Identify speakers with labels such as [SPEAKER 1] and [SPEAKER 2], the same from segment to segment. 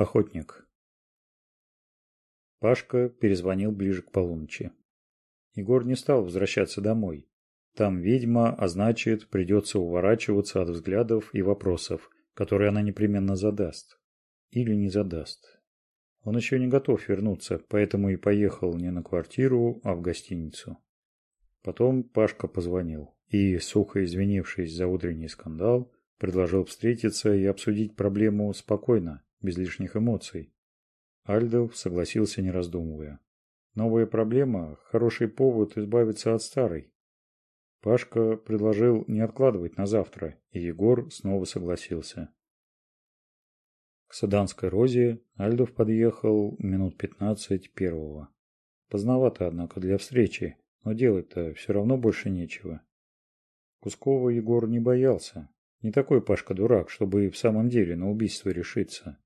[SPEAKER 1] охотник. Пашка перезвонил ближе к полуночи. Егор не стал возвращаться домой. Там ведьма а значит придется уворачиваться от взглядов и вопросов которые она непременно задаст. Или не задаст. Он еще не готов вернуться поэтому и поехал не на квартиру а в гостиницу. Потом пашка позвонил и сухо извинившись за утренний скандал предложил встретиться и обсудить проблему спокойно без лишних эмоций. Альдов согласился, не раздумывая. Новая проблема – хороший повод избавиться от старой. Пашка предложил не откладывать на завтра, и Егор снова согласился. К Саданской розе Альдов подъехал минут пятнадцать первого. Поздновато, однако, для встречи, но делать-то все равно больше нечего. Кускова Егор не боялся. Не такой Пашка дурак, чтобы и в самом деле на убийство решиться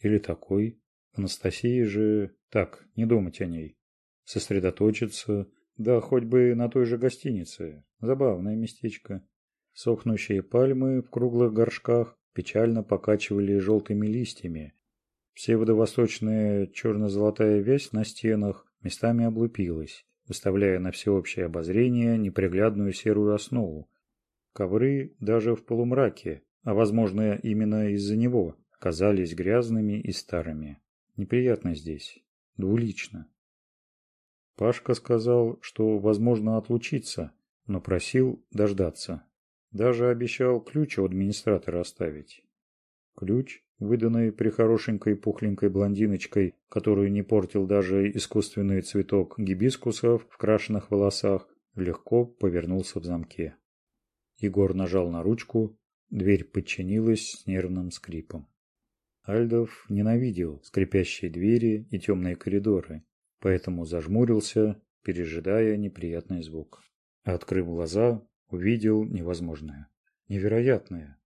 [SPEAKER 1] или такой, Анастасии же так, не думать о ней. Сосредоточиться, да хоть бы на той же гостинице. Забавное местечко. Сохнущие пальмы в круглых горшках печально покачивали желтыми листьями. Псевдовосточная черно-золотая весь на стенах местами облупилась, выставляя на всеобщее обозрение неприглядную серую основу. Ковры даже в полумраке, а возможно именно из-за него, казались грязными и старыми. Неприятно здесь, двулично. Пашка сказал, что возможно отлучиться, но просил дождаться. Даже обещал ключ у администратора оставить. Ключ, выданный при хорошенькой пухленькой блондиночкой, которую не портил даже искусственный цветок гибискусов в крашенных волосах, легко повернулся в замке. Егор нажал на ручку, дверь подчинилась с нервным скрипом. Альдов ненавидел скрипящие двери и темные коридоры, поэтому зажмурился, пережидая неприятный звук. Открыв глаза, увидел невозможное. Невероятное.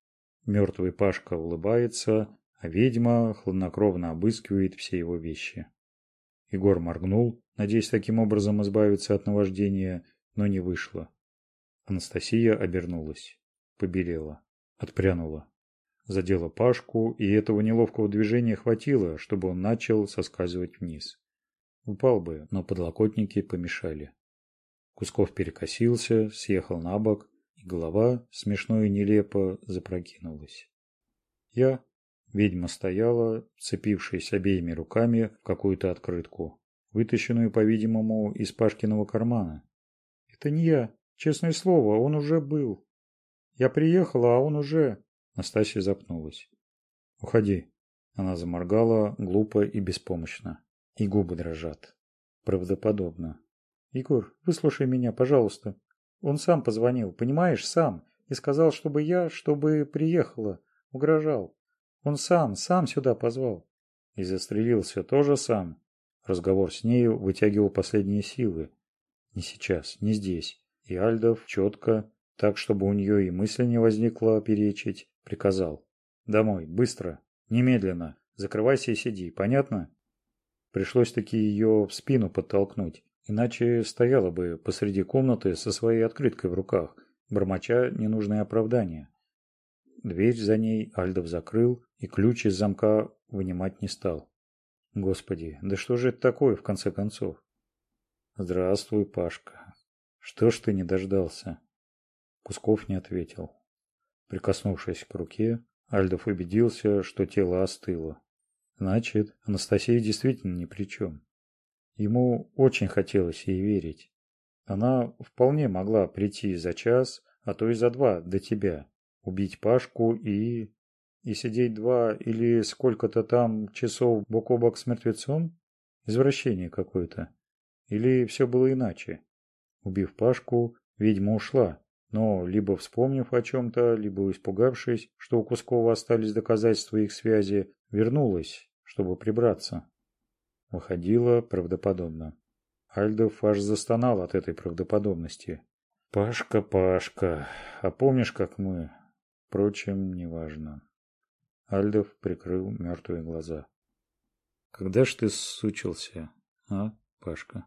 [SPEAKER 1] Мертвый Пашка улыбается, а ведьма хладнокровно обыскивает все его вещи. Егор моргнул, надеясь таким образом избавиться от наваждения, но не вышло. Анастасия обернулась, побелела, отпрянула задела Пашку, и этого неловкого движения хватило, чтобы он начал соскальзывать вниз. Упал бы, но подлокотники помешали. Кусков перекосился, съехал на бок, и голова, смешно и нелепо, запрокинулась. Я, ведьма стояла, вцепившись обеими руками в какую-то открытку, вытащенную, по-видимому, из Пашкиного кармана. «Это не я. Честное слово, он уже был. Я приехала, а он уже...» Настасья запнулась. «Уходи». Она заморгала, глупо и беспомощно. И губы дрожат. Правдоподобно. «Егор, выслушай меня, пожалуйста». Он сам позвонил, понимаешь, сам. И сказал, чтобы я, чтобы приехала. Угрожал. Он сам, сам сюда позвал. И застрелился тоже сам. Разговор с нею вытягивал последние силы. Не сейчас, не здесь. И Альдов четко, так, чтобы у нее и мысли не возникло перечить, приказал. «Домой, быстро, немедленно, закрывайся и сиди, понятно?» Пришлось таки ее в спину подтолкнуть, иначе стояла бы посреди комнаты со своей открыткой в руках, бормоча ненужные оправдания. Дверь за ней Альдов закрыл и ключ из замка вынимать не стал. Господи, да что же это такое, в конце концов? Здравствуй, Пашка. Что ж ты не дождался? Кусков не ответил прикоснувшись к руке, Альдов убедился, что тело остыло. Значит, Анастасия действительно ни при чем. Ему очень хотелось ей верить. Она вполне могла прийти за час, а то и за два до тебя, убить Пашку и... И сидеть два или сколько-то там часов бок о бок с мертвецом? Извращение какое-то. Или все было иначе? Убив Пашку, ведьма ушла, но либо вспомнив о чем-то, либо испугавшись, что у Кускова остались доказательства их связи, вернулась, чтобы прибраться. Выходило правдоподобно. Альдов аж застонал от этой правдоподобности. «Пашка, Пашка, а помнишь, как мы?» Впрочем, неважно. Альдов прикрыл мертвые глаза. «Когда ж ты сучился, а, Пашка?»